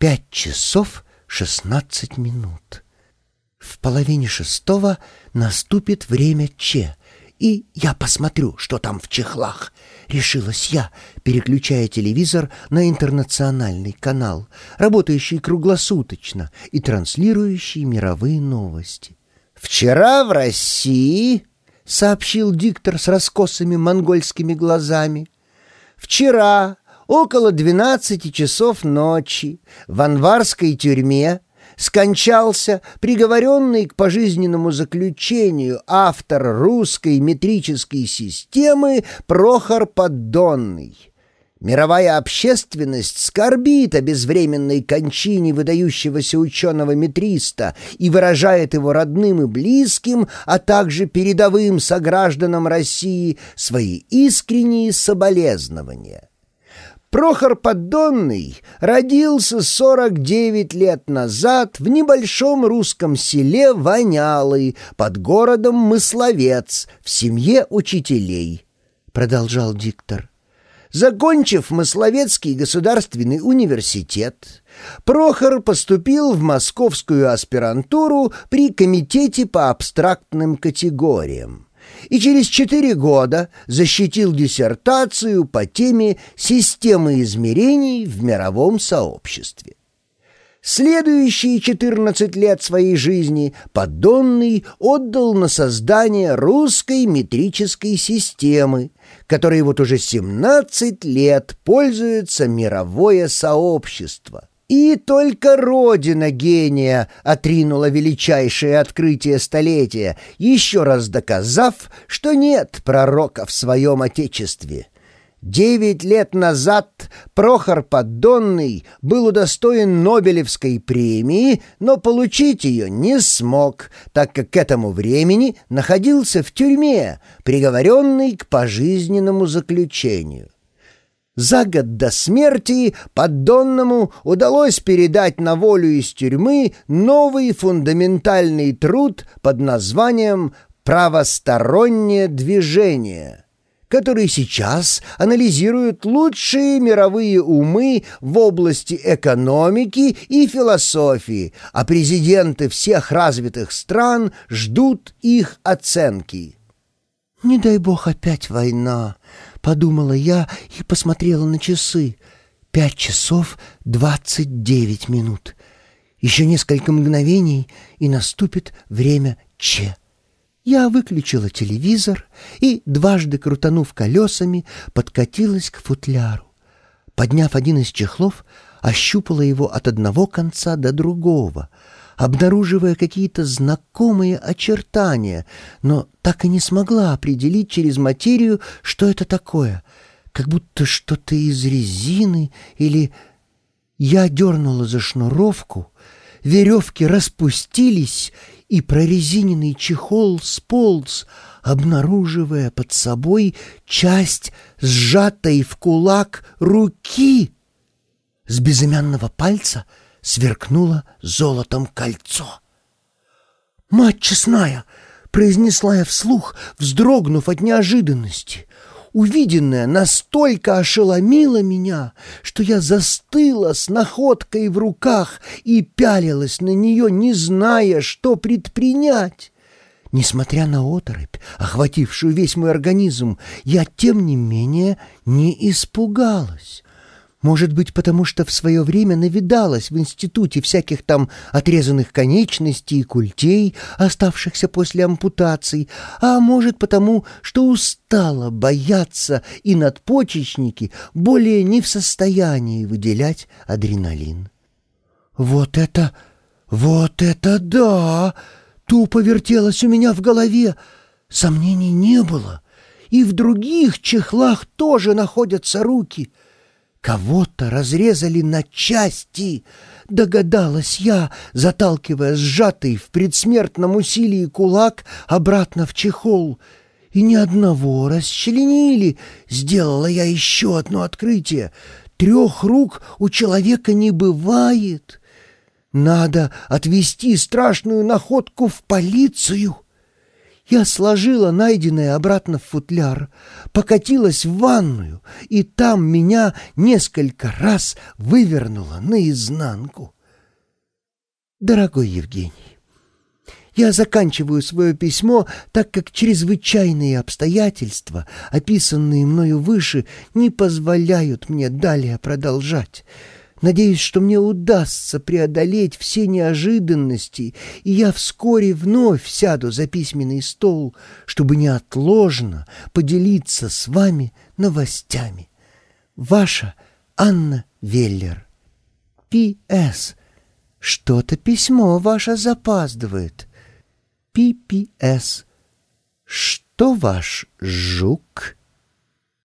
Пять часов шестнадцать минут. В половине шестого наступит время Че, и я посмотрю, что там в чехлах. Решилась я, переключая телевизор на интернациональный канал, работающий круглосуточно и транслирующий мировые новости. «Вчера в России», — сообщил диктор с раскосыми монгольскими глазами, «вчера около двенадцати часов ночи в анварской тюрьме скончался приговоренный к пожизненному заключению автор русской метрической системы Прохор Поддонный. Мировая общественность скорбит о безвременной кончине выдающегося ученого-метриста и выражает его родным и близким, а также передовым согражданам России свои искренние соболезнования. Прохор Поддонный родился 49 лет назад в небольшом русском селе Вонялы под городом Мысловец в семье учителей, продолжал диктор. Закончив Мысловецкий государственный университет, Прохор поступил в московскую аспирантуру при Комитете по абстрактным категориям и через четыре года защитил диссертацию по теме «Системы измерений в мировом сообществе». Следующие 14 лет своей жизни Поддонный отдал на создание русской метрической системы, которой вот уже 17 лет пользуется мировое сообщество. И только родина гения отринула величайшее открытие столетия, еще раз доказав, что нет пророка в своем отечестве. Девять лет назад Прохор Поддонный был удостоен Нобелевской премии, но получить ее не смог, так как к этому времени находился в тюрьме, приговоренный к пожизненному заключению. За год до смерти поддонному удалось передать на волю из тюрьмы новый фундаментальный труд под названием «Правостороннее движение», который сейчас анализируют лучшие мировые умы в области экономики и философии, а президенты всех развитых стран ждут их оценки. «Не дай бог опять война», — подумала я и посмотрела на часы. Пять часов двадцать девять минут. Еще несколько мгновений, и наступит время Че. Я выключила телевизор и, дважды крутанув колесами, подкатилась к футляру. Подняв один из чехлов, ощупала его от одного конца до другого — обнаруживая какие-то знакомые очертания, но так и не смогла определить через материю, что это такое, как будто что-то из резины или... Я дернула за шнуровку, веревки распустились, и прорезиненный чехол сполз, обнаруживая под собой часть сжатой в кулак руки. С безымянного пальца — сверкнуло золотом кольцо. «Мать честная!» — произнесла я вслух, вздрогнув от неожиданности. Увиденное настолько ошеломило меня, что я застыла с находкой в руках и пялилась на нее, не зная, что предпринять. Несмотря на оторопь, охватившую весь мой организм, я, тем не менее, не испугалась. Может быть, потому что в свое время навидалась в институте всяких там отрезанных конечностей и культей, оставшихся после ампутаций, а может потому, что устала бояться и надпочечники более не в состоянии выделять адреналин. «Вот это... вот это да!» Тупо вертелось у меня в голове. Сомнений не было. И в других чехлах тоже находятся руки — Кого-то разрезали на части, догадалась я, заталкивая сжатый в предсмертном усилии кулак обратно в чехол. И ни одного расчленили. Сделала я еще одно открытие. Трех рук у человека не бывает. Надо отвезти страшную находку в полицию. Я сложила найденное обратно в футляр, покатилась в ванную, и там меня несколько раз вывернуло наизнанку. Дорогой Евгений, я заканчиваю свое письмо, так как чрезвычайные обстоятельства, описанные мною выше, не позволяют мне далее продолжать. Надеюсь, что мне удастся преодолеть все неожиданности, и я вскоре вновь сяду за письменный стол, чтобы неотложно поделиться с вами новостями. Ваша Анна Веллер. П.С. Что-то письмо ваше запаздывает. П.П.С. Что ваш жук?